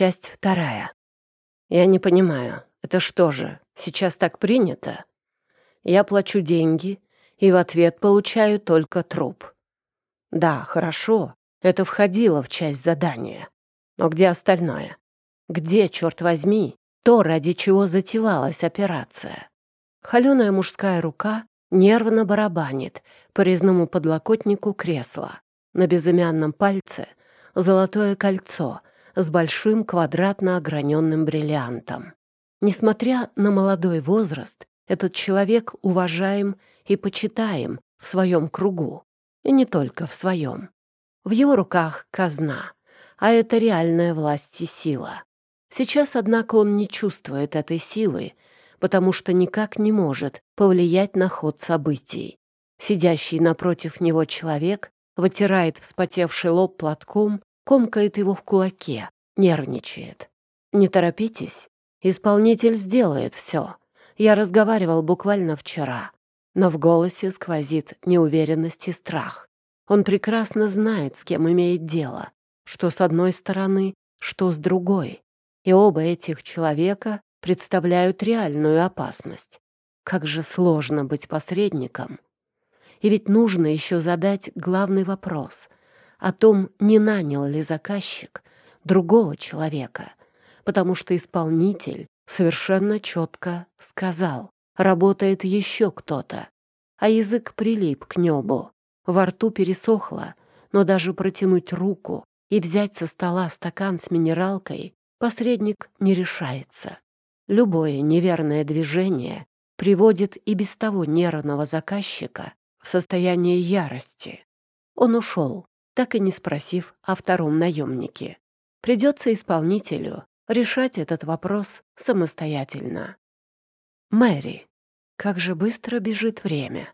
Часть вторая. Я не понимаю, это что же, сейчас так принято? Я плачу деньги и в ответ получаю только труп. Да, хорошо, это входило в часть задания. Но где остальное? Где, черт возьми, то, ради чего затевалась операция? Холеная мужская рука нервно барабанит по резному подлокотнику кресла. На безымянном пальце золотое кольцо с большим квадратно ограненным бриллиантом. Несмотря на молодой возраст, этот человек уважаем и почитаем в своем кругу, и не только в своем. В его руках казна, а это реальная власть и сила. Сейчас, однако, он не чувствует этой силы, потому что никак не может повлиять на ход событий. Сидящий напротив него человек вытирает вспотевший лоб платком, комкает его в кулаке, нервничает. «Не торопитесь, исполнитель сделает все. Я разговаривал буквально вчера, но в голосе сквозит неуверенность и страх. Он прекрасно знает, с кем имеет дело, что с одной стороны, что с другой. И оба этих человека представляют реальную опасность. Как же сложно быть посредником. И ведь нужно еще задать главный вопрос о том, не нанял ли заказчик другого человека, потому что исполнитель совершенно четко сказал, работает еще кто-то, а язык прилип к небу. Во рту пересохло, но даже протянуть руку и взять со стола стакан с минералкой посредник не решается. Любое неверное движение приводит и без того нервного заказчика в состояние ярости. Он ушел, так и не спросив о втором наемнике. Придется исполнителю решать этот вопрос самостоятельно. Мэри. Как же быстро бежит время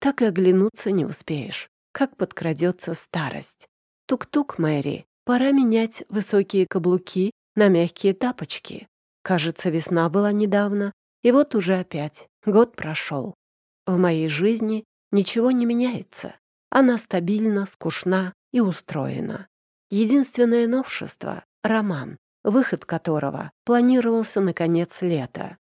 так и оглянуться не успеешь, как подкрадется старость. Тук-тук, Мэри, пора менять высокие каблуки на мягкие тапочки. Кажется, весна была недавно, и вот уже опять год прошел. В моей жизни ничего не меняется. Она стабильна, скучна и устроена. Единственное новшество — роман, выход которого планировался на конец лета.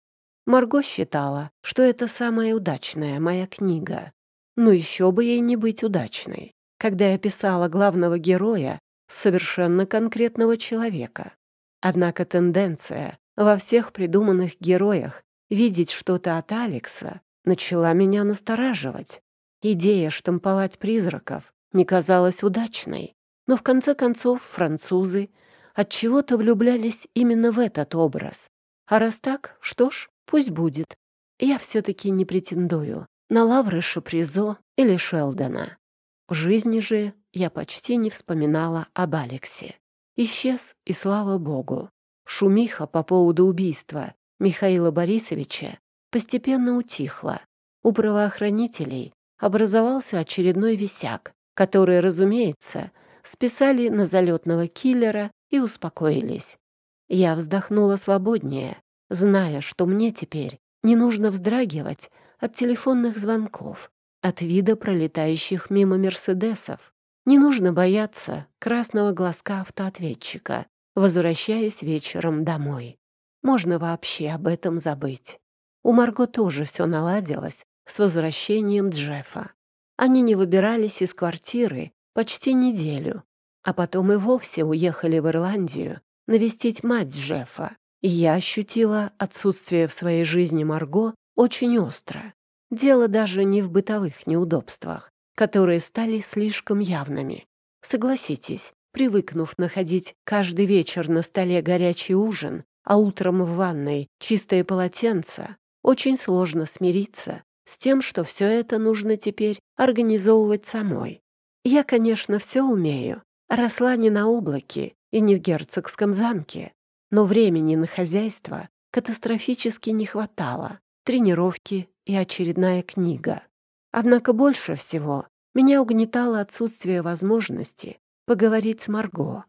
Марго считала, что это самая удачная моя книга. Но еще бы ей не быть удачной, когда я писала главного героя совершенно конкретного человека. Однако тенденция во всех придуманных героях видеть что-то от Алекса начала меня настораживать. Идея штамповать призраков не казалась удачной, но в конце концов французы от чего то влюблялись именно в этот образ. А раз так, что ж, пусть будет. Я все-таки не претендую на лавры Шапризо или Шелдона. В жизни же я почти не вспоминала об Алексе. Исчез, и слава богу. Шумиха по поводу убийства Михаила Борисовича постепенно утихла. У правоохранителей образовался очередной висяк, который, разумеется, списали на залетного киллера и успокоились. Я вздохнула свободнее, зная, что мне теперь не нужно вздрагивать от телефонных звонков, от вида пролетающих мимо «Мерседесов». Не нужно бояться красного глазка автоответчика, возвращаясь вечером домой. Можно вообще об этом забыть. У Марго тоже все наладилось с возвращением Джеффа. Они не выбирались из квартиры почти неделю, а потом и вовсе уехали в Ирландию навестить мать Джеффа. И я ощутила отсутствие в своей жизни Марго очень остро. Дело даже не в бытовых неудобствах, которые стали слишком явными. Согласитесь, привыкнув находить каждый вечер на столе горячий ужин, а утром в ванной чистое полотенце, очень сложно смириться с тем, что все это нужно теперь организовывать самой. Я, конечно, все умею, росла не на облаке и не в герцогском замке, но времени на хозяйство катастрофически не хватало, тренировки и очередная книга. Однако больше всего меня угнетало отсутствие возможности поговорить с Марго.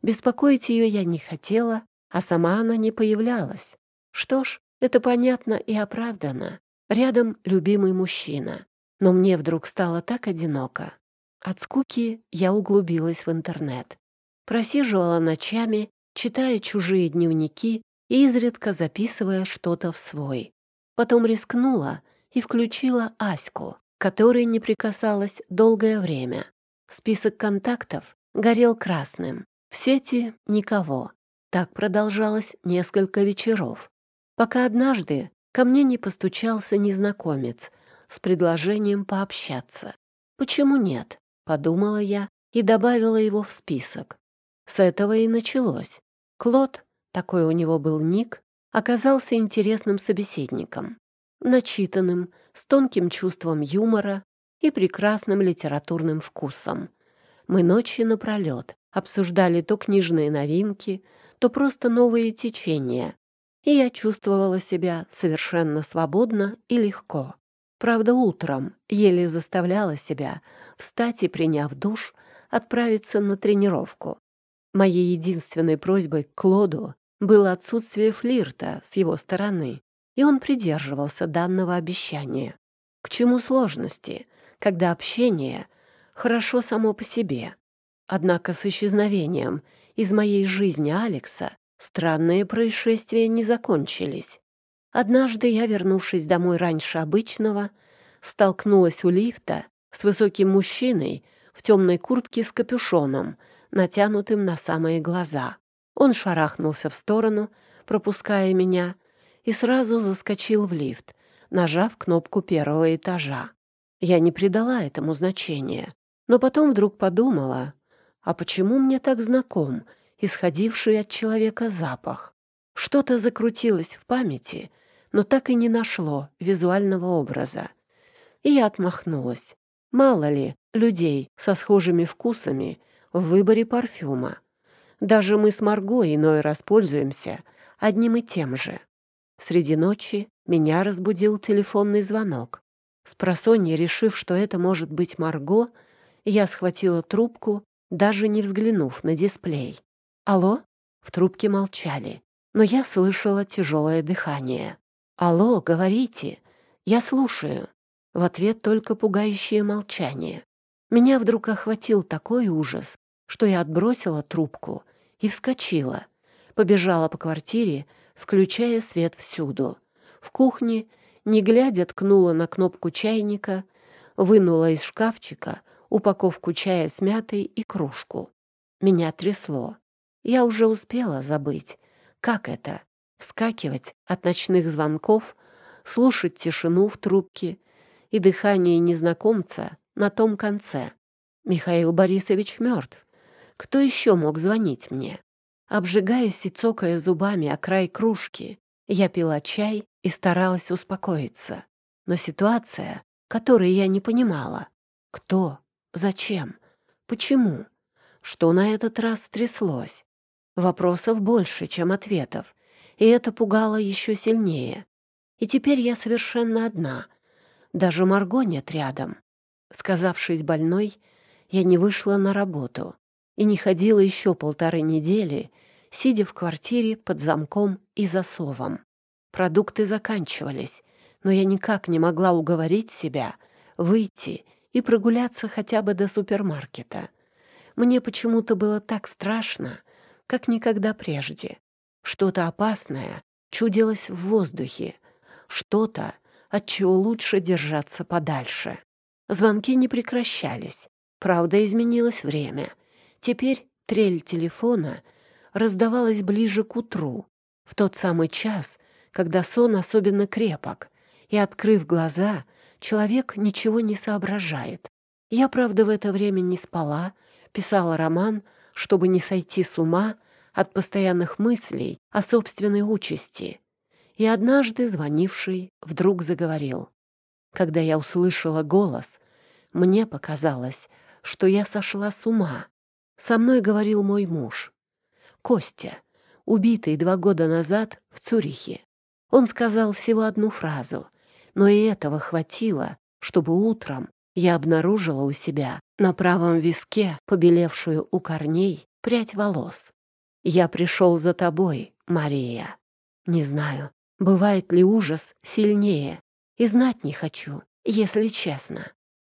Беспокоить ее я не хотела, а сама она не появлялась. Что ж, это понятно и оправдано. Рядом любимый мужчина. Но мне вдруг стало так одиноко. От скуки я углубилась в интернет. Просиживала ночами, читая чужие дневники и изредка записывая что-то в свой. Потом рискнула и включила Аську, которой не прикасалась долгое время. Список контактов горел красным. В сети никого. Так продолжалось несколько вечеров, пока однажды ко мне не постучался незнакомец с предложением пообщаться. «Почему нет?» — подумала я и добавила его в список. С этого и началось. Клод, такой у него был ник, оказался интересным собеседником, начитанным, с тонким чувством юмора и прекрасным литературным вкусом. Мы ночи напролет обсуждали то книжные новинки, то просто новые течения, и я чувствовала себя совершенно свободно и легко. Правда, утром еле заставляла себя встать и, приняв душ, отправиться на тренировку. Моей единственной просьбой к Клоду было отсутствие флирта с его стороны, и он придерживался данного обещания. К чему сложности, когда общение хорошо само по себе? Однако с исчезновением из моей жизни Алекса странные происшествия не закончились. Однажды я, вернувшись домой раньше обычного, столкнулась у лифта с высоким мужчиной в темной куртке с капюшоном, натянутым на самые глаза. Он шарахнулся в сторону, пропуская меня, и сразу заскочил в лифт, нажав кнопку первого этажа. Я не придала этому значения, но потом вдруг подумала, а почему мне так знаком исходивший от человека запах? Что-то закрутилось в памяти, но так и не нашло визуального образа. И я отмахнулась. Мало ли людей со схожими вкусами в выборе парфюма. Даже мы с Марго иной раз пользуемся одним и тем же. Среди ночи меня разбудил телефонный звонок. С решив, что это может быть Марго, я схватила трубку, даже не взглянув на дисплей. «Алло?» В трубке молчали, но я слышала тяжелое дыхание. «Алло, говорите, я слушаю». В ответ только пугающее молчание. Меня вдруг охватил такой ужас, что я отбросила трубку и вскочила. Побежала по квартире, включая свет всюду. В кухне, не глядя, ткнула на кнопку чайника, вынула из шкафчика упаковку чая с мятой и кружку. Меня трясло. Я уже успела забыть, как это — вскакивать от ночных звонков, слушать тишину в трубке и дыхание незнакомца на том конце. Михаил Борисович мертв. Кто еще мог звонить мне? Обжигаясь и цокая зубами о край кружки, я пила чай и старалась успокоиться. Но ситуация, которой я не понимала. Кто? Зачем? Почему? Что на этот раз стряслось? Вопросов больше, чем ответов, и это пугало еще сильнее. И теперь я совершенно одна. Даже Марго нет рядом. Сказавшись больной, я не вышла на работу и не ходила еще полторы недели, сидя в квартире под замком и засовом. Продукты заканчивались, но я никак не могла уговорить себя выйти и прогуляться хотя бы до супермаркета. Мне почему-то было так страшно, как никогда прежде. Что-то опасное чудилось в воздухе, что-то, от чего лучше держаться подальше. Звонки не прекращались. Правда, изменилось время. Теперь трель телефона раздавалась ближе к утру, в тот самый час, когда сон особенно крепок, и, открыв глаза, человек ничего не соображает. Я, правда, в это время не спала, писала роман, чтобы не сойти с ума от постоянных мыслей о собственной участи. И однажды звонивший вдруг заговорил. Когда я услышала голос, мне показалось, что я сошла с ума. Со мной говорил мой муж. Костя, убитый два года назад в Цюрихе. Он сказал всего одну фразу, но и этого хватило, чтобы утром я обнаружила у себя на правом виске, побелевшую у корней, прядь волос. «Я пришел за тобой, Мария. Не знаю, Бывает ли ужас сильнее? И знать не хочу, если честно.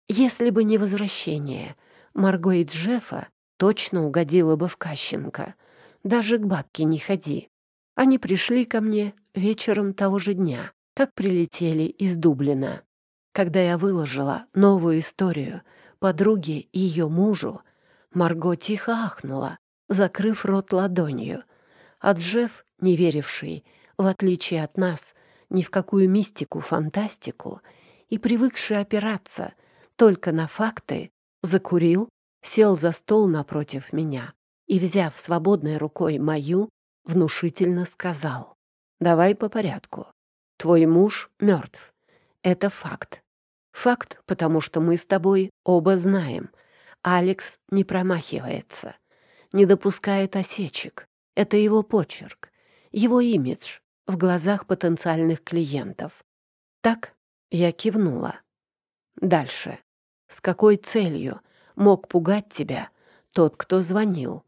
Если бы не возвращение, Марго и Джеффа точно угодила бы в Кащенко. даже к бабке не ходи. Они пришли ко мне вечером того же дня, как прилетели из Дублина. Когда я выложила новую историю подруге и ее мужу, Марго тихо ахнула, закрыв рот ладонью. А Джефф, не веривший, в отличие от нас, ни в какую мистику, фантастику, и привыкший опираться только на факты, закурил, сел за стол напротив меня и, взяв свободной рукой мою, внушительно сказал. «Давай по порядку. Твой муж мертв. Это факт. Факт, потому что мы с тобой оба знаем. Алекс не промахивается, не допускает осечек. Это его почерк, его имидж в глазах потенциальных клиентов. Так я кивнула. Дальше. С какой целью мог пугать тебя тот, кто звонил?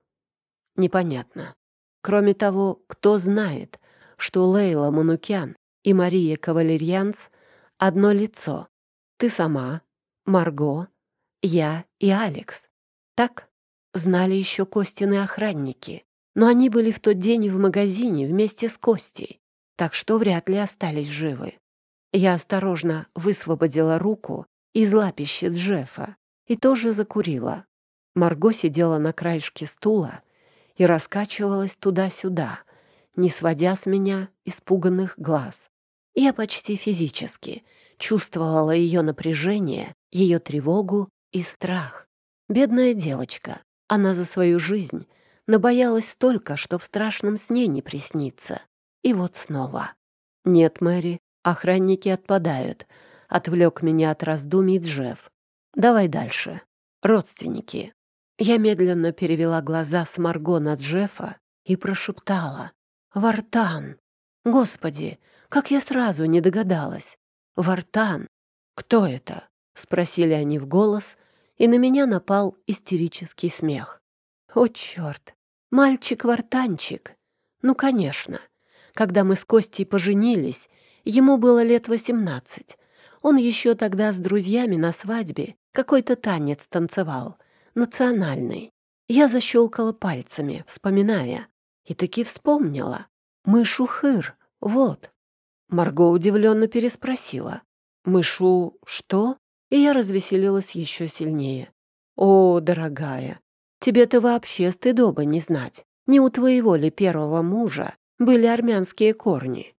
Непонятно. Кроме того, кто знает, что Лейла Манукян и Мария Кавалерьянс — одно лицо. Ты сама, Марго, я и Алекс. Так знали еще Костины охранники, но они были в тот день в магазине вместе с Костей, так что вряд ли остались живы. Я осторожно высвободила руку из лапища Джеффа и тоже закурила. Марго сидела на краешке стула и раскачивалась туда-сюда, не сводя с меня испуганных глаз. Я почти физически чувствовала ее напряжение, ее тревогу и страх. Бедная девочка, она за свою жизнь набоялась столько, что в страшном сне не приснится. И вот снова. «Нет, Мэри, охранники отпадают», — отвлек меня от раздумий Джефф. «Давай дальше. Родственники». Я медленно перевела глаза с Марго на Джеффа и прошептала. «Вартан! Господи, как я сразу не догадалась! Вартан! Кто это?» — спросили они в голос, и на меня напал истерический смех. «О, черт! Мальчик-вартанчик! Ну, конечно! Когда мы с Костей поженились, ему было лет восемнадцать. Он еще тогда с друзьями на свадьбе какой-то танец танцевал, национальный. Я защелкала пальцами, вспоминая, и таки вспомнила. «Мышу-хыр, вот». Марго удивленно переспросила. «Мышу что?» И я развеселилась еще сильнее. «О, дорогая, тебе-то вообще стыдоба не знать. Не у твоего ли первого мужа были армянские корни?»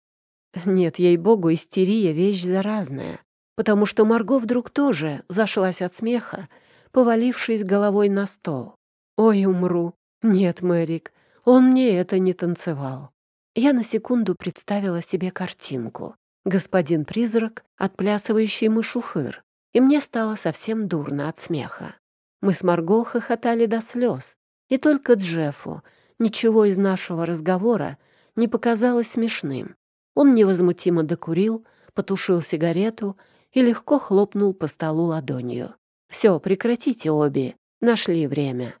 Нет, ей-богу, истерия — вещь заразная, потому что Марго вдруг тоже зашлась от смеха, повалившись головой на стол. «Ой, умру! Нет, Мэрик, он мне это не танцевал». Я на секунду представила себе картинку. Господин-призрак, отплясывающий мышухыр, и мне стало совсем дурно от смеха. Мы с Марго хохотали до слез, и только Джеффу ничего из нашего разговора не показалось смешным. Он невозмутимо докурил, потушил сигарету и легко хлопнул по столу ладонью. «Все, прекратите обе. Нашли время.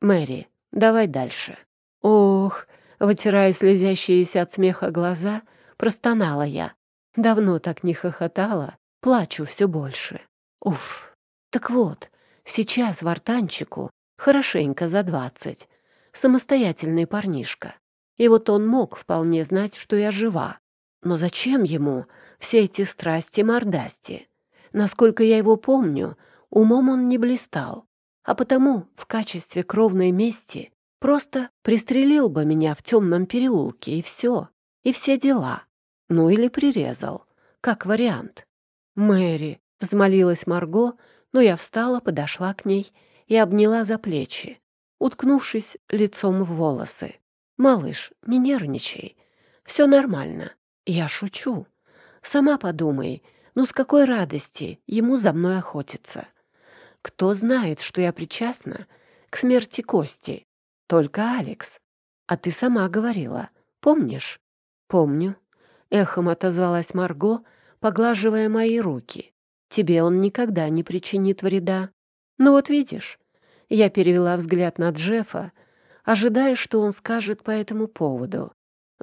Мэри, давай дальше». «Ох!» — вытирая слезящиеся от смеха глаза, простонала я. Давно так не хохотала, плачу все больше. Уф! Так вот, сейчас вартанчику хорошенько за двадцать. Самостоятельный парнишка. И вот он мог вполне знать, что я жива. Но зачем ему все эти страсти-мордасти? Насколько я его помню, умом он не блистал, а потому в качестве кровной мести просто пристрелил бы меня в темном переулке, и все, и все дела. Ну или прирезал, как вариант. «Мэри», — взмолилась Марго, но я встала, подошла к ней и обняла за плечи, уткнувшись лицом в волосы. «Малыш, не нервничай. Все нормально. Я шучу. Сама подумай, ну с какой радости ему за мной охотиться? Кто знает, что я причастна к смерти Кости? Только Алекс. А ты сама говорила. Помнишь? Помню. Эхом отозвалась Марго, поглаживая мои руки. Тебе он никогда не причинит вреда. Ну вот видишь. Я перевела взгляд на Джеффа, ожидая, что он скажет по этому поводу.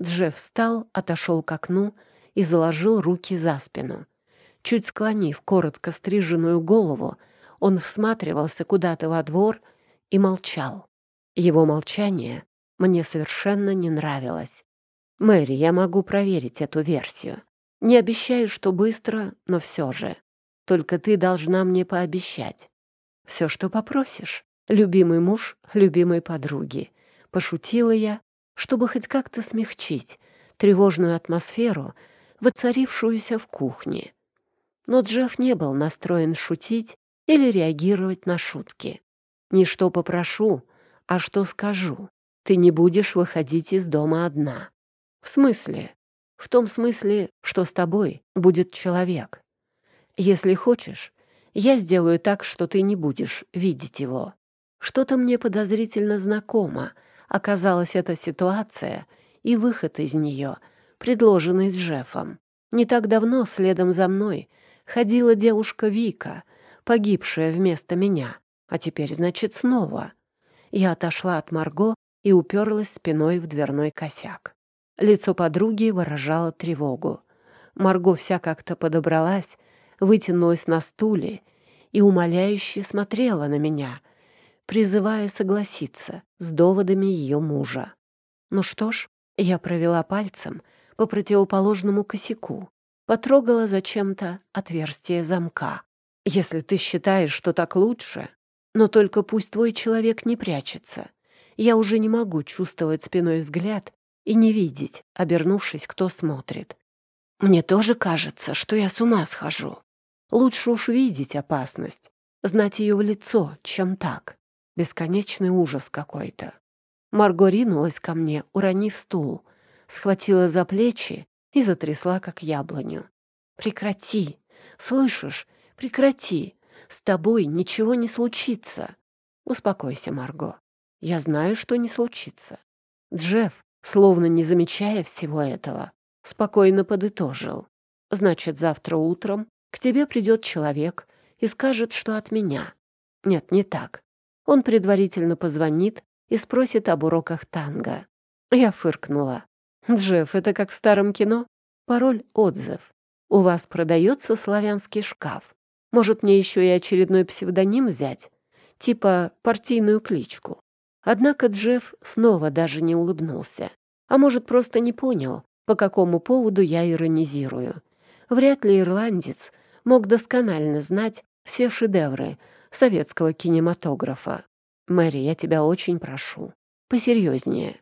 Джефф встал, отошел к окну и заложил руки за спину. Чуть склонив коротко стриженную голову, он всматривался куда-то во двор и молчал. Его молчание мне совершенно не нравилось. «Мэри, я могу проверить эту версию. Не обещаю, что быстро, но все же. Только ты должна мне пообещать. Все, что попросишь. Любимый муж любимой подруги. Пошутила я, чтобы хоть как-то смягчить тревожную атмосферу, воцарившуюся в кухне. Но Джефф не был настроен шутить или реагировать на шутки. Не что попрошу, а что скажу. Ты не будешь выходить из дома одна. В смысле? В том смысле, что с тобой будет человек. Если хочешь, я сделаю так, что ты не будешь видеть его. Что-то мне подозрительно знакомо оказалась эта ситуация и выход из нее, предложенный Джеффом. Не так давно следом за мной ходила девушка Вика, погибшая вместо меня, а теперь, значит, снова. Я отошла от Марго и уперлась спиной в дверной косяк. Лицо подруги выражало тревогу. Марго вся как-то подобралась, вытянулась на стуле и умоляюще смотрела на меня, призывая согласиться с доводами ее мужа. Ну что ж, я провела пальцем по противоположному косяку, потрогала зачем-то отверстие замка. Если ты считаешь, что так лучше, но только пусть твой человек не прячется. Я уже не могу чувствовать спиной взгляд и не видеть, обернувшись, кто смотрит. Мне тоже кажется, что я с ума схожу. Лучше уж видеть опасность, знать ее в лицо, чем так. Бесконечный ужас какой-то. Марго ринулась ко мне, уронив стул, схватила за плечи и затрясла, как яблоню. «Прекрати! Слышишь? Прекрати! С тобой ничего не случится!» «Успокойся, Марго. Я знаю, что не случится. Джефф словно не замечая всего этого, спокойно подытожил. «Значит, завтра утром к тебе придет человек и скажет, что от меня. Нет, не так. Он предварительно позвонит и спросит об уроках танго». Я фыркнула. «Джефф, это как в старом кино? Пароль — отзыв. У вас продается славянский шкаф. Может, мне еще и очередной псевдоним взять? Типа партийную кличку. Однако Джефф снова даже не улыбнулся. А может, просто не понял, по какому поводу я иронизирую. Вряд ли ирландец мог досконально знать все шедевры советского кинематографа. «Мэри, я тебя очень прошу. Посерьезнее».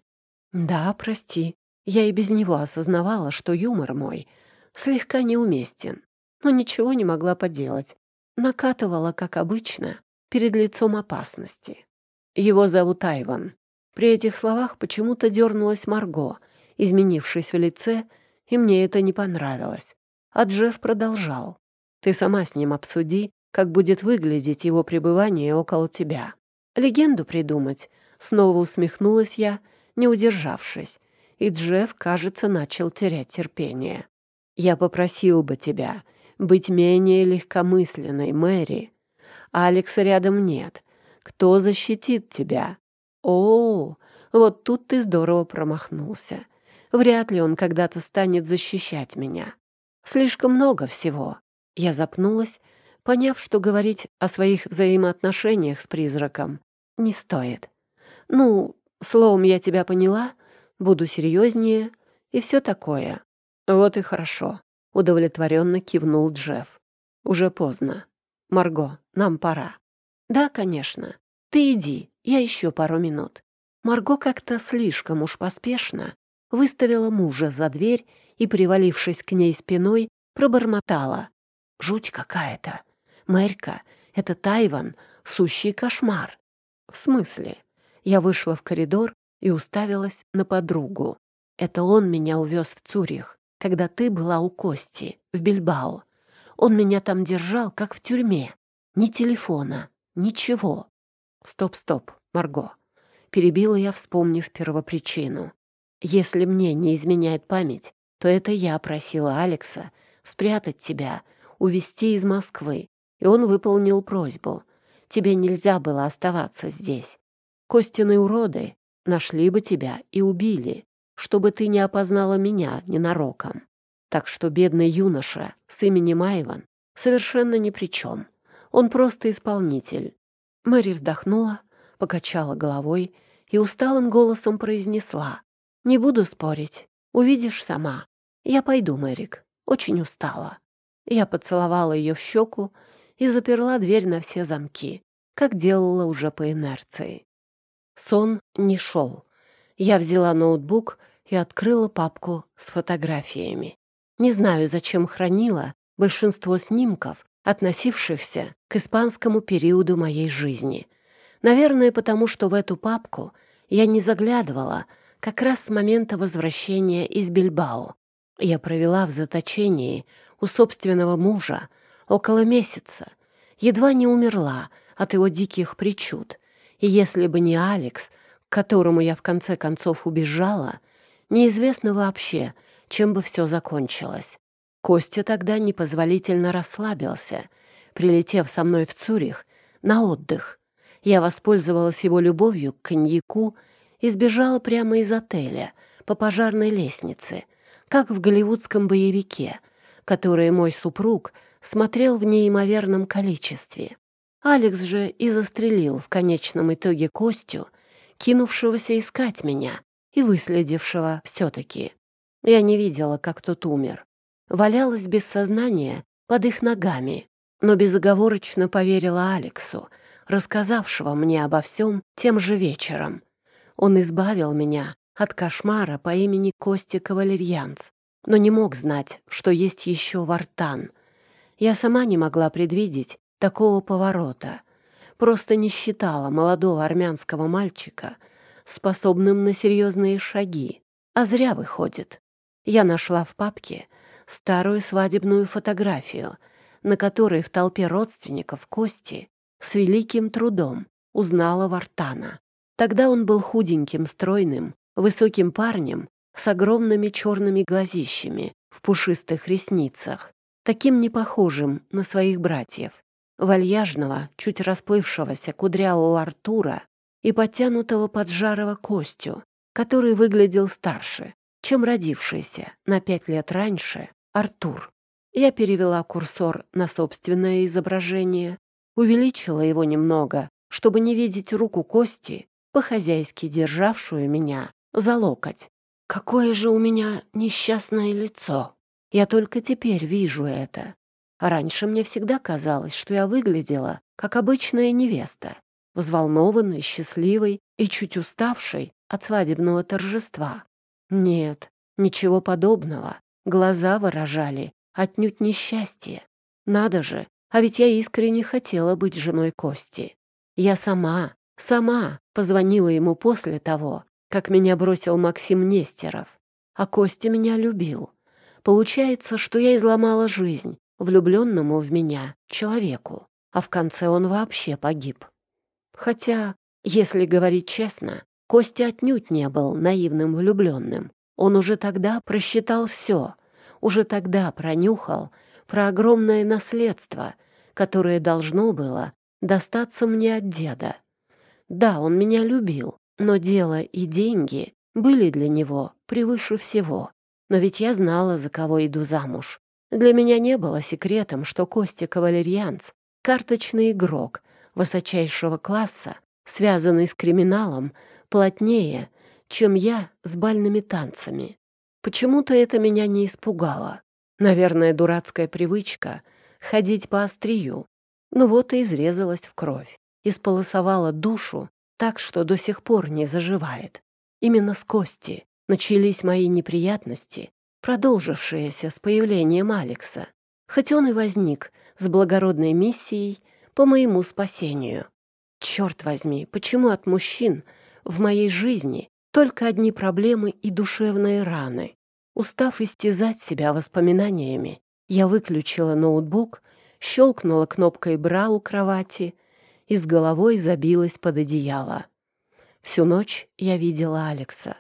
«Да, прости. Я и без него осознавала, что юмор мой слегка неуместен, но ничего не могла поделать. Накатывала, как обычно, перед лицом опасности. Его зовут Айван. При этих словах почему-то дернулась Марго, изменившись в лице, и мне это не понравилось. А Джефф продолжал. «Ты сама с ним обсуди, как будет выглядеть его пребывание около тебя. Легенду придумать». Снова усмехнулась я, не удержавшись, и Джефф, кажется, начал терять терпение. «Я попросил бы тебя быть менее легкомысленной, Мэри. Алекса рядом нет, кто защитит тебя? О, вот тут ты здорово промахнулся. Вряд ли он когда-то станет защищать меня. Слишком много всего. Я запнулась, поняв, что говорить о своих взаимоотношениях с призраком не стоит. Ну, словом, я тебя поняла, буду серьезнее и все такое. Вот и хорошо. Удовлетворенно кивнул Джефф. Уже поздно. Марго, нам пора. Да, конечно. Ты иди, я еще пару минут. Марго как-то слишком уж поспешно выставила мужа за дверь и, привалившись к ней спиной, пробормотала. Жуть какая-то. Мэрька, это Тайван, сущий кошмар. В смысле? Я вышла в коридор и уставилась на подругу. Это он меня увез в Цюрих, когда ты была у Кости, в Бильбао. Он меня там держал, как в тюрьме. Ни телефона, ничего. Стоп, стоп, Марго. Перебила я, вспомнив первопричину. Если мне не изменяет память, то это я просила Алекса спрятать тебя, увезти из Москвы, и он выполнил просьбу. Тебе нельзя было оставаться здесь. Костяные уроды нашли бы тебя и убили, чтобы ты не опознала меня ненароком. Так что бедный юноша с именем Айван совершенно ни при чем. Он просто исполнитель. Мэри вздохнула, покачала головой и усталым голосом произнесла. «Не буду спорить. Увидишь сама. Я пойду, Мэрик. Очень устала». Я поцеловала ее в щеку и заперла дверь на все замки, как делала уже по инерции. Сон не шел. Я взяла ноутбук и открыла папку с фотографиями. Не знаю, зачем хранила большинство снимков, относившихся к испанскому периоду моей жизни. Наверное, потому что в эту папку я не заглядывала как раз с момента возвращения из Бильбао. Я провела в заточении у собственного мужа около месяца, едва не умерла от его диких причуд. И если бы не Алекс, к которому я в конце концов убежала, неизвестно вообще, чем бы все закончилось. Костя тогда непозволительно расслабился, прилетев со мной в Цюрих на отдых. Я воспользовалась его любовью к коньяку и сбежала прямо из отеля по пожарной лестнице, как в голливудском боевике, который мой супруг смотрел в неимоверном количестве. Алекс же и застрелил в конечном итоге Костю, кинувшегося искать меня и выследившего все-таки. Я не видела, как тот умер валялась без сознания под их ногами, но безоговорочно поверила Алексу, рассказавшего мне обо всем тем же вечером. Он избавил меня от кошмара по имени Кости Кавалерьянц, но не мог знать, что есть еще Вартан. Я сама не могла предвидеть такого поворота, просто не считала молодого армянского мальчика способным на серьезные шаги, а зря выходит. Я нашла в папке старую свадебную фотографию, на которой в толпе родственников Кости с великим трудом узнала Вартана. Тогда он был худеньким, стройным, высоким парнем с огромными черными глазищами в пушистых ресницах, таким непохожим на своих братьев, вальяжного, чуть расплывшегося кудрявого Артура и подтянутого поджарого Костю, который выглядел старше, чем родившийся на пять лет раньше Артур. Я перевела курсор на собственное изображение, увеличила его немного, чтобы не видеть руку Кости, по-хозяйски державшую меня за локоть. Какое же у меня несчастное лицо! Я только теперь вижу это. Раньше мне всегда казалось, что я выглядела как обычная невеста, взволнованной, счастливой и чуть уставшей от свадебного торжества. Нет, ничего подобного. Глаза выражали отнюдь несчастье. Надо же, а ведь я искренне хотела быть женой Кости. Я сама, сама позвонила ему после того, как меня бросил Максим Нестеров. А Костя меня любил. Получается, что я изломала жизнь влюбленному в меня человеку, а в конце он вообще погиб. Хотя, если говорить честно, Костя отнюдь не был наивным влюбленным. Он уже тогда просчитал все, уже тогда пронюхал про огромное наследство, которое должно было достаться мне от деда. Да, он меня любил, но дело и деньги были для него превыше всего. Но ведь я знала, за кого иду замуж. Для меня не было секретом, что Костя Кавалерьянц — карточный игрок высочайшего класса, связанный с криминалом плотнее, чем я с бальными танцами. Почему-то это меня не испугало. Наверное, дурацкая привычка — ходить по острию. Ну вот и изрезалась в кровь. Исполосовала душу так, что до сих пор не заживает. Именно с кости начались мои неприятности, продолжившиеся с появлением Алекса, хоть он и возник с благородной миссией по моему спасению. Черт возьми, почему от мужчин в моей жизни только одни проблемы и душевные раны. Устав истязать себя воспоминаниями, я выключила ноутбук, щелкнула кнопкой бра у кровати и с головой забилась под одеяло. Всю ночь я видела Алекса.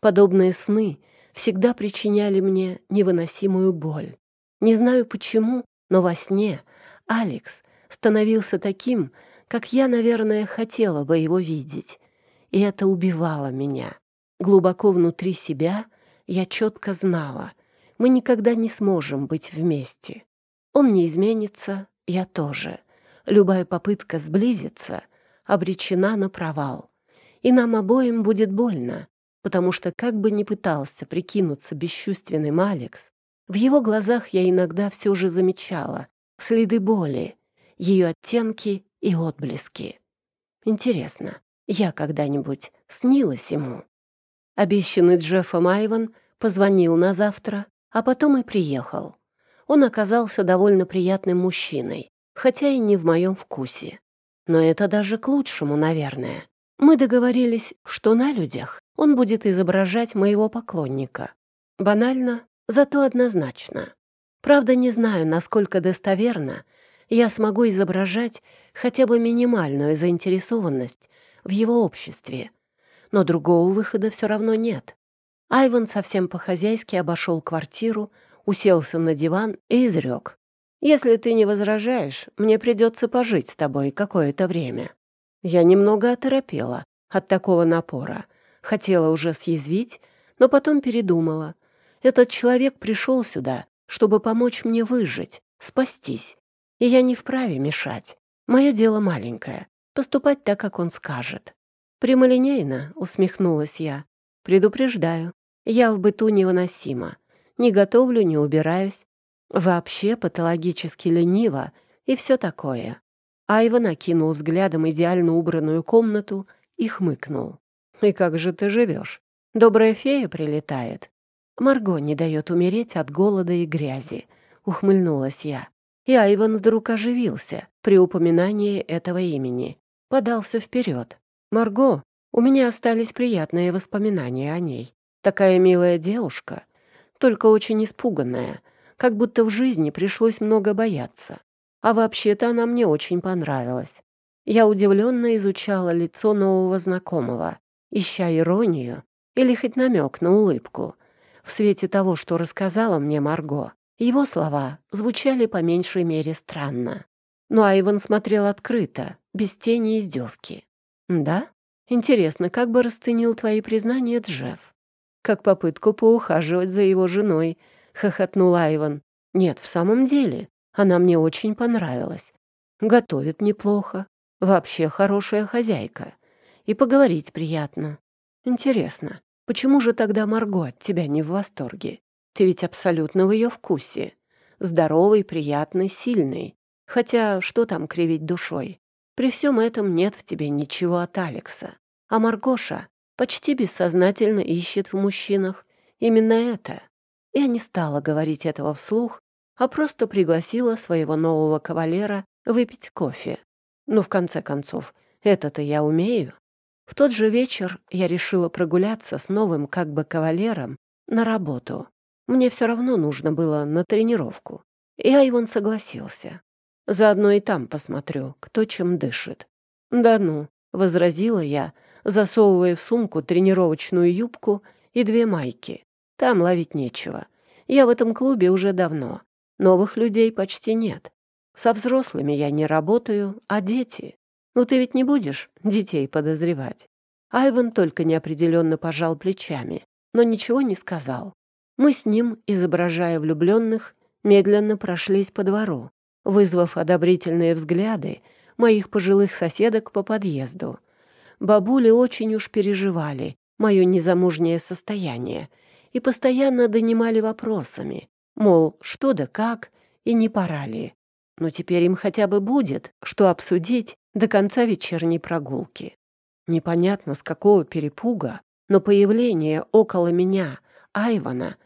Подобные сны всегда причиняли мне невыносимую боль. Не знаю почему, но во сне Алекс становился таким, как я, наверное, хотела бы его видеть и это убивало меня. Глубоко внутри себя я четко знала, мы никогда не сможем быть вместе. Он не изменится, я тоже. Любая попытка сблизиться обречена на провал. и нам обоим будет больно, потому что как бы ни пытался прикинуться бесчувственным Алекс, в его глазах я иногда все же замечала следы боли, ее оттенки и отблески. Интересно, я когда-нибудь снилась ему? Обещанный Джеффом Айван позвонил на завтра, а потом и приехал. Он оказался довольно приятным мужчиной, хотя и не в моем вкусе. Но это даже к лучшему, наверное. Мы договорились, что на людях он будет изображать моего поклонника. Банально, зато однозначно. Правда, не знаю, насколько достоверно я смогу изображать хотя бы минимальную заинтересованность в его обществе. Но другого выхода все равно нет. Айван совсем по-хозяйски обошел квартиру, уселся на диван и изрек. «Если ты не возражаешь, мне придется пожить с тобой какое-то время». Я немного оторопела от такого напора. Хотела уже съязвить, но потом передумала. Этот человек пришел сюда, чтобы помочь мне выжить, спастись и я не вправе мешать. Мое дело маленькое — поступать так, как он скажет. Прямолинейно усмехнулась я. Предупреждаю, я в быту невыносима. Не готовлю, не убираюсь. Вообще патологически лениво и все такое. Айва накинул взглядом идеально убранную комнату и хмыкнул. «И как же ты живешь? Добрая фея прилетает». «Марго не дает умереть от голода и грязи», — ухмыльнулась я. И Айван вдруг оживился при упоминании этого имени. Подался вперед. «Марго, у меня остались приятные воспоминания о ней. Такая милая девушка, только очень испуганная, как будто в жизни пришлось много бояться. А вообще-то она мне очень понравилась. Я удивленно изучала лицо нового знакомого, ища иронию или хоть намек на улыбку в свете того, что рассказала мне Марго. Его слова звучали по меньшей мере странно. Но Айван смотрел открыто, без тени издевки. «Да? Интересно, как бы расценил твои признания Джефф?» «Как попытку поухаживать за его женой», — хохотнул Айван. «Нет, в самом деле, она мне очень понравилась. Готовит неплохо, вообще хорошая хозяйка. И поговорить приятно. Интересно, почему же тогда Марго от тебя не в восторге? Ты ведь абсолютно в ее вкусе. Здоровый, приятный, сильный. Хотя что там кривить душой? При всем этом нет в тебе ничего от Алекса. А Маргоша почти бессознательно ищет в мужчинах именно это. Я не стала говорить этого вслух, а просто пригласила своего нового кавалера выпить кофе. Ну, в конце концов, это-то я умею. В тот же вечер я решила прогуляться с новым как бы кавалером на работу. Мне все равно нужно было на тренировку. И Айвон согласился. Заодно и там посмотрю, кто чем дышит. «Да ну», — возразила я, засовывая в сумку тренировочную юбку и две майки. «Там ловить нечего. Я в этом клубе уже давно. Новых людей почти нет. Со взрослыми я не работаю, а дети. Ну ты ведь не будешь детей подозревать?» Айван только неопределенно пожал плечами, но ничего не сказал. Мы с ним, изображая влюбленных, медленно прошлись по двору, вызвав одобрительные взгляды моих пожилых соседок по подъезду. Бабули очень уж переживали мое незамужнее состояние и постоянно донимали вопросами, мол, что да как и не пора ли. Но теперь им хотя бы будет, что обсудить до конца вечерней прогулки. Непонятно с какого перепуга, но появление около меня Айвана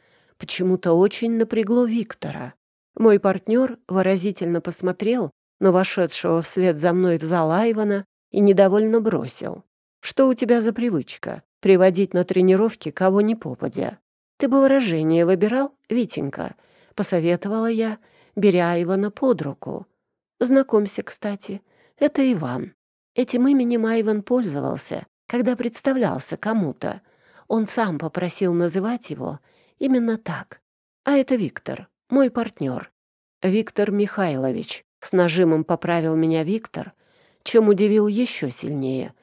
почему-то очень напрягло Виктора. Мой партнер выразительно посмотрел на вошедшего вслед за мной в зал Айвана и недовольно бросил. «Что у тебя за привычка? Приводить на тренировки кого ни попадя. Ты бы выражение выбирал, Витенька?» — посоветовала я, беря Айвана под руку. «Знакомься, кстати, это Иван. Этим именем Айван пользовался, когда представлялся кому-то. Он сам попросил называть его Именно так. А это Виктор, мой партнер. Виктор Михайлович. С нажимом поправил меня Виктор, чем удивил еще сильнее.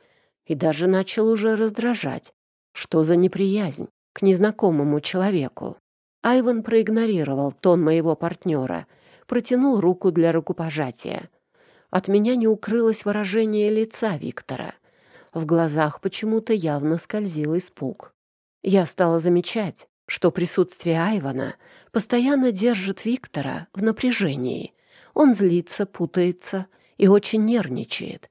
И даже начал уже раздражать. Что за неприязнь к незнакомому человеку? Айван проигнорировал тон моего партнера, протянул руку для рукопожатия. От меня не укрылось выражение лица Виктора. В глазах почему-то явно скользил испуг. Я стала замечать, что присутствие Айвана постоянно держит Виктора в напряжении. Он злится, путается и очень нервничает.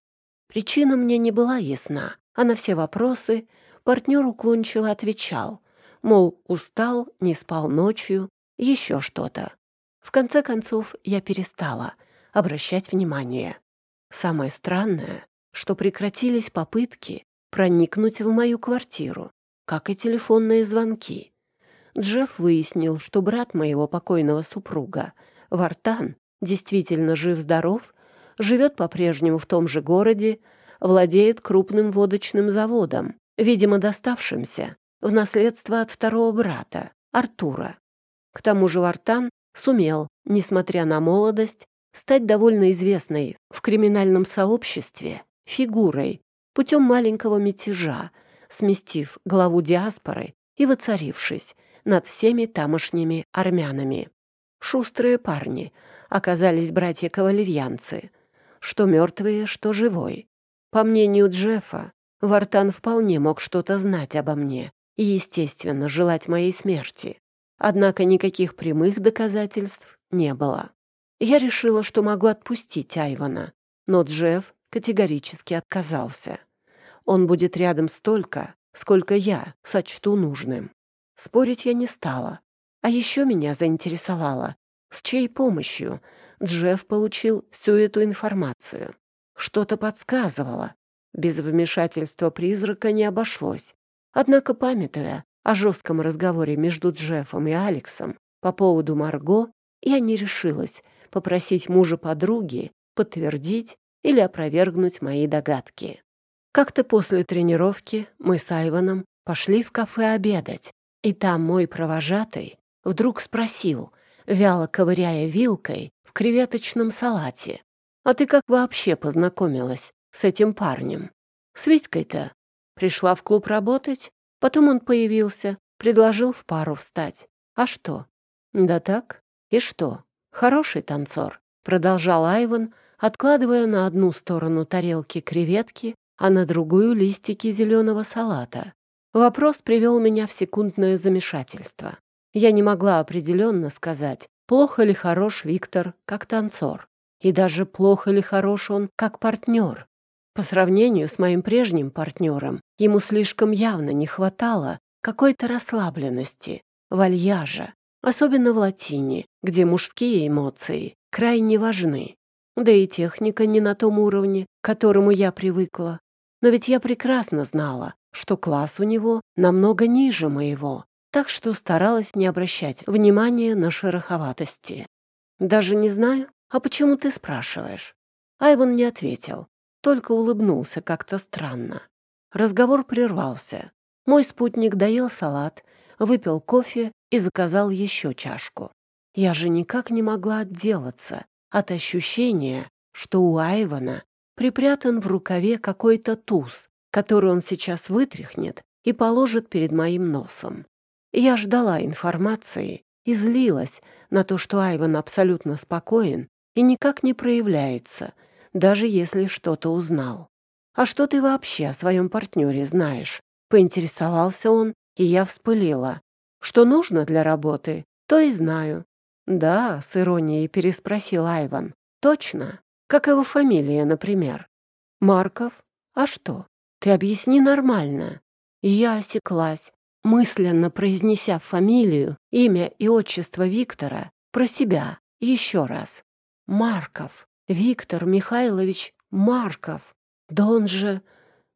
Причина мне не была ясна, а на все вопросы партнер уклончиво отвечал, мол, устал, не спал ночью, еще что-то. В конце концов, я перестала обращать внимание. Самое странное, что прекратились попытки проникнуть в мою квартиру, как и телефонные звонки. Джефф выяснил, что брат моего покойного супруга, Вартан, действительно жив-здоров, живет по-прежнему в том же городе, владеет крупным водочным заводом, видимо, доставшимся в наследство от второго брата, Артура. К тому же Вартан сумел, несмотря на молодость, стать довольно известной в криминальном сообществе фигурой путем маленького мятежа, сместив главу диаспоры и воцарившись над всеми тамошними армянами. Шустрые парни оказались братья-кавалерьянцы, что мертвые, что живой. По мнению Джеффа, Вартан вполне мог что-то знать обо мне и, естественно, желать моей смерти. Однако никаких прямых доказательств не было. Я решила, что могу отпустить Айвана, но Джефф категорически отказался. Он будет рядом столько, сколько я сочту нужным. Спорить я не стала. А еще меня заинтересовало, с чьей помощью Джефф получил всю эту информацию. Что-то подсказывало. Без вмешательства призрака не обошлось. Однако, памятуя о жестком разговоре между Джеффом и Алексом по поводу Марго, я не решилась попросить мужа подруги подтвердить или опровергнуть мои догадки. Как-то после тренировки мы с Айваном пошли в кафе обедать, и там мой провожатый вдруг спросил, вяло ковыряя вилкой в креветочном салате, «А ты как вообще познакомилась с этим парнем? С Витькой-то? Пришла в клуб работать? Потом он появился, предложил в пару встать. А что? Да так. И что? Хороший танцор, продолжал Айван, откладывая на одну сторону тарелки креветки, а на другую листики зеленого салата. Вопрос привел меня в секундное замешательство. Я не могла определенно сказать, плохо ли хорош Виктор как танцор, и даже плохо ли хорош он как партнер. По сравнению с моим прежним партнером, ему слишком явно не хватало какой-то расслабленности, вальяжа, особенно в латине, где мужские эмоции крайне важны. Да и техника не на том уровне, к которому я привыкла. Но ведь я прекрасно знала, что класс у него намного ниже моего, так что старалась не обращать внимания на шероховатости. «Даже не знаю, а почему ты спрашиваешь?» Айван не ответил, только улыбнулся как-то странно. Разговор прервался. Мой спутник доел салат, выпил кофе и заказал еще чашку. Я же никак не могла отделаться от ощущения, что у Айвана припрятан в рукаве какой-то туз, который он сейчас вытряхнет и положит перед моим носом. Я ждала информации и злилась на то, что Айван абсолютно спокоен и никак не проявляется — даже если что-то узнал. «А что ты вообще о своем партнере знаешь?» Поинтересовался он, и я вспылила. «Что нужно для работы, то и знаю». «Да», — с иронией переспросил Айван. «Точно? Как его фамилия, например?» «Марков? А что? Ты объясни нормально». И я осеклась, мысленно произнеся фамилию, имя и отчество Виктора про себя еще раз. «Марков». Виктор Михайлович Марков. Да он же...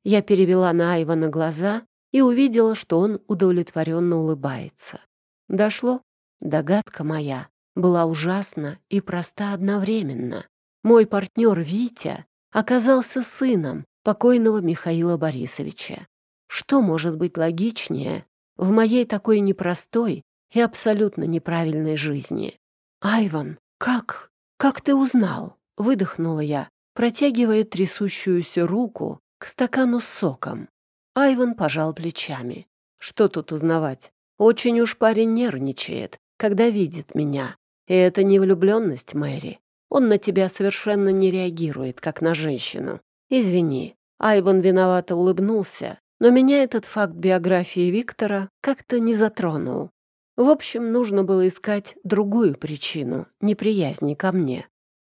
Я перевела на Айвана глаза и увидела, что он удовлетворенно улыбается. Дошло. Догадка моя была ужасна и проста одновременно. Мой партнер Витя оказался сыном покойного Михаила Борисовича. Что может быть логичнее в моей такой непростой и абсолютно неправильной жизни? Айван, как? Как ты узнал? Выдохнула я, протягивая трясущуюся руку к стакану с соком. Айван пожал плечами. Что тут узнавать? Очень уж парень нервничает, когда видит меня. И это не влюбленность, Мэри. Он на тебя совершенно не реагирует, как на женщину. Извини, Айван виновато улыбнулся, но меня этот факт биографии Виктора как-то не затронул. В общем, нужно было искать другую причину неприязни ко мне.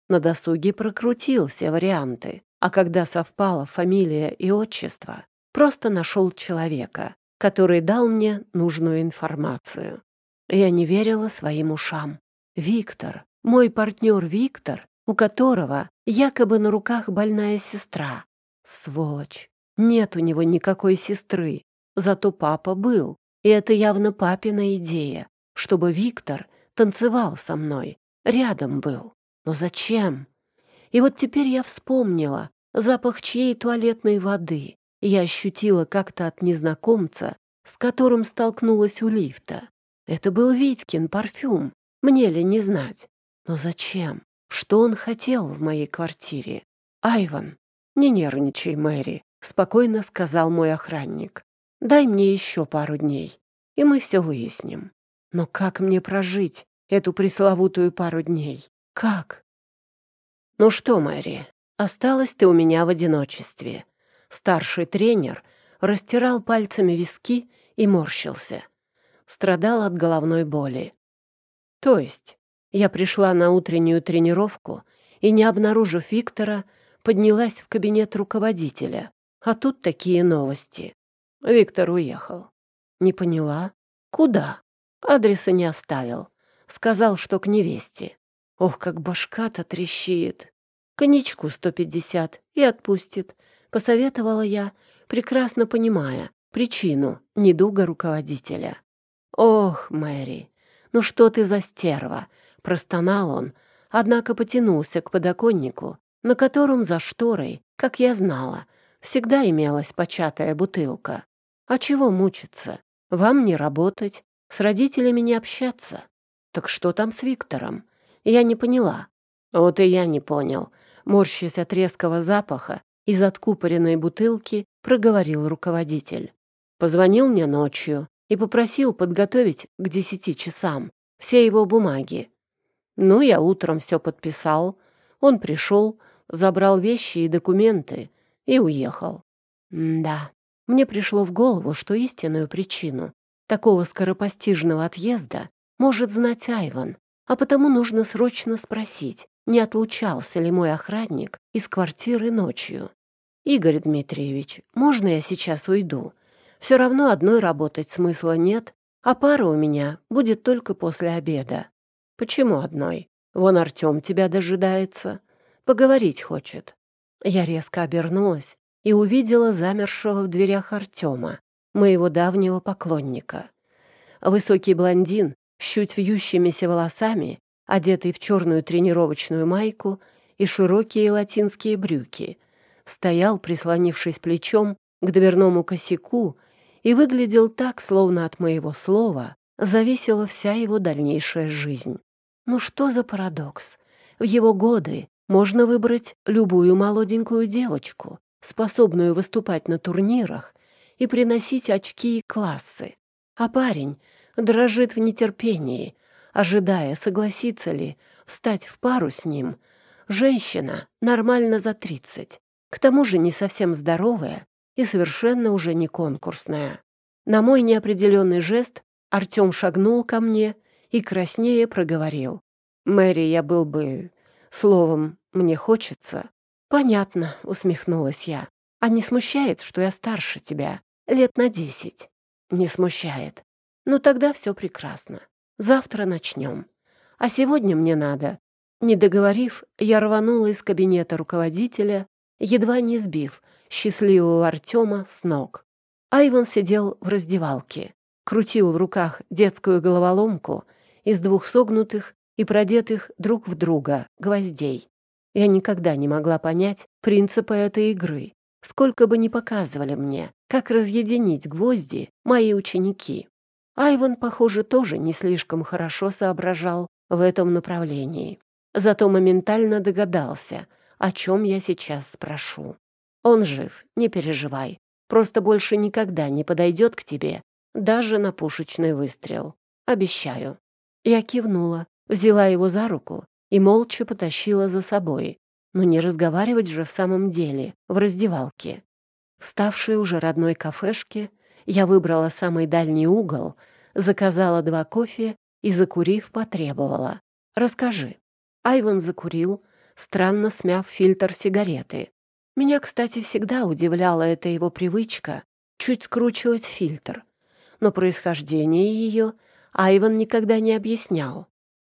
На досуге прокрутил все варианты, а когда совпала фамилия и отчество, просто нашел человека, который дал мне нужную информацию. Я не верила своим ушам. Виктор, мой партнер Виктор, у которого якобы на руках больная сестра. Сволочь. Нет у него никакой сестры. Зато папа был. И это явно папина идея, чтобы Виктор танцевал со мной, рядом был. Но зачем? И вот теперь я вспомнила запах чьей туалетной воды. Я ощутила как-то от незнакомца, с которым столкнулась у лифта. Это был Витькин парфюм, мне ли не знать. Но зачем? Что он хотел в моей квартире? Айван, не нервничай, Мэри, спокойно сказал мой охранник. Дай мне еще пару дней, и мы все выясним. Но как мне прожить эту пресловутую пару дней? Как? Ну что, Мэри, осталась ты у меня в одиночестве. Старший тренер растирал пальцами виски и морщился. Страдал от головной боли. То есть я пришла на утреннюю тренировку и, не обнаружив Виктора, поднялась в кабинет руководителя. А тут такие новости. Виктор уехал. Не поняла? Куда? Адреса не оставил. Сказал, что к невесте. Ох, как башка-то трещит. Коньячку сто пятьдесят и отпустит, посоветовала я, прекрасно понимая причину недуга руководителя. Ох, Мэри, ну что ты за стерва, простонал он, однако потянулся к подоконнику, на котором за шторой, как я знала, всегда имелась початая бутылка. А чего мучиться? Вам не работать, с родителями не общаться. Так что там с Виктором? Я не поняла. Вот и я не понял. Морщась от резкого запаха, из откупоренной бутылки проговорил руководитель. Позвонил мне ночью и попросил подготовить к десяти часам все его бумаги. Ну, я утром все подписал. Он пришел, забрал вещи и документы и уехал. М да, мне пришло в голову, что истинную причину такого скоропостижного отъезда может знать Айван, а потому нужно срочно спросить, не отлучался ли мой охранник из квартиры ночью. «Игорь Дмитриевич, можно я сейчас уйду? Все равно одной работать смысла нет, а пара у меня будет только после обеда». «Почему одной? Вон Артем тебя дожидается. Поговорить хочет». Я резко обернулась и увидела замершего в дверях Артема, моего давнего поклонника. Высокий блондин с чуть вьющимися волосами, одетый в черную тренировочную майку и широкие латинские брюки, стоял, прислонившись плечом к дверному косяку и выглядел так, словно от моего слова зависела вся его дальнейшая жизнь. Ну что за парадокс? В его годы можно выбрать любую молоденькую девочку, способную выступать на турнирах и приносить очки и классы. А парень дрожит в нетерпении, ожидая, согласится ли встать в пару с ним. Женщина нормально за тридцать, к тому же не совсем здоровая и совершенно уже не конкурсная. На мой неопределенный жест Артем шагнул ко мне и краснее проговорил. «Мэри, я был бы... Словом, мне хочется». «Понятно», — усмехнулась я. «А не смущает, что я старше тебя? Лет на десять?» «Не смущает. Ну тогда все прекрасно. Завтра начнем. А сегодня мне надо. Не договорив, я рванула из кабинета руководителя, едва не сбив счастливого Артема с ног. Айван сидел в раздевалке, крутил в руках детскую головоломку из двух согнутых и продетых друг в друга гвоздей. Я никогда не могла понять принципа этой игры, сколько бы ни показывали мне, как разъединить гвозди мои ученики. Айван, похоже, тоже не слишком хорошо соображал в этом направлении. Зато моментально догадался, о чем я сейчас спрошу. Он жив, не переживай. Просто больше никогда не подойдет к тебе, даже на пушечный выстрел. Обещаю. Я кивнула, взяла его за руку и молча потащила за собой. Но не разговаривать же в самом деле, в раздевалке. Вставшей уже родной кафешке, я выбрала самый дальний угол, заказала два кофе и, закурив, потребовала. «Расскажи». Айван закурил, странно смяв фильтр сигареты. Меня, кстати, всегда удивляла эта его привычка чуть скручивать фильтр. Но происхождение ее Айван никогда не объяснял.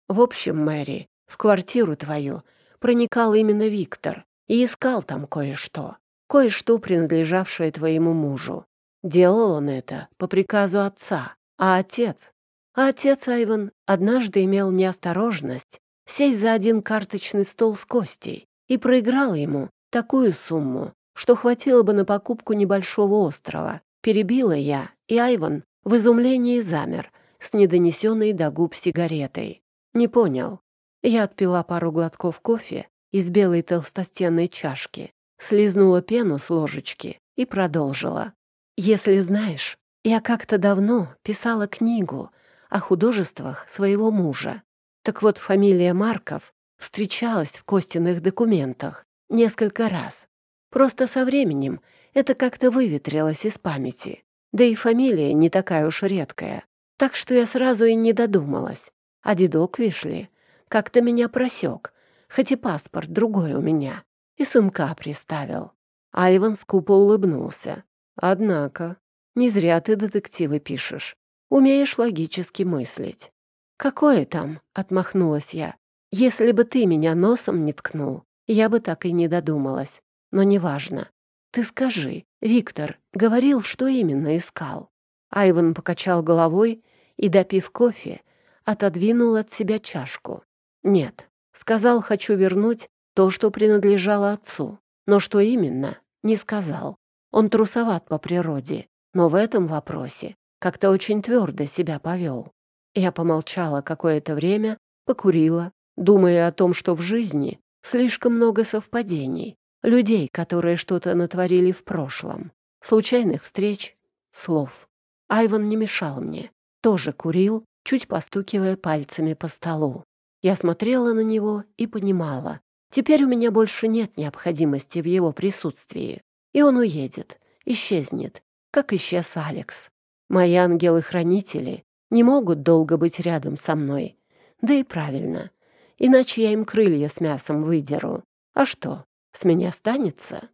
В общем, Мэри, в квартиру твою проникал именно Виктор и искал там кое-что, кое-что, принадлежавшее твоему мужу. Делал он это по приказу отца, а отец... А отец Айван однажды имел неосторожность сесть за один карточный стол с Костей и проиграл ему такую сумму, что хватило бы на покупку небольшого острова. Перебила я, и Айван в изумлении замер с недонесенной до губ сигаретой. Не понял. Я отпила пару глотков кофе из белой толстостенной чашки, слизнула пену с ложечки и продолжила. «Если знаешь, я как-то давно писала книгу о художествах своего мужа. Так вот, фамилия Марков встречалась в Костиных документах несколько раз. Просто со временем это как-то выветрилось из памяти. Да и фамилия не такая уж редкая. Так что я сразу и не додумалась. А дедок, вишли, как-то меня просек, хоть и паспорт другой у меня, и сынка приставил. Айван скупо улыбнулся. «Однако, не зря ты детективы пишешь. Умеешь логически мыслить». «Какое там?» — отмахнулась я. «Если бы ты меня носом не ткнул, я бы так и не додумалась. Но неважно. Ты скажи, Виктор говорил, что именно искал?» Айван покачал головой и, допив кофе, отодвинул от себя чашку. Нет, сказал, хочу вернуть то, что принадлежало отцу. Но что именно, не сказал. Он трусоват по природе, но в этом вопросе как-то очень твердо себя повел. Я помолчала какое-то время, покурила, думая о том, что в жизни слишком много совпадений, людей, которые что-то натворили в прошлом, случайных встреч, слов. Айван не мешал мне, тоже курил, чуть постукивая пальцами по столу. Я смотрела на него и понимала, теперь у меня больше нет необходимости в его присутствии, и он уедет, исчезнет, как исчез Алекс. Мои ангелы-хранители не могут долго быть рядом со мной, да и правильно, иначе я им крылья с мясом выдеру. А что, с меня останется?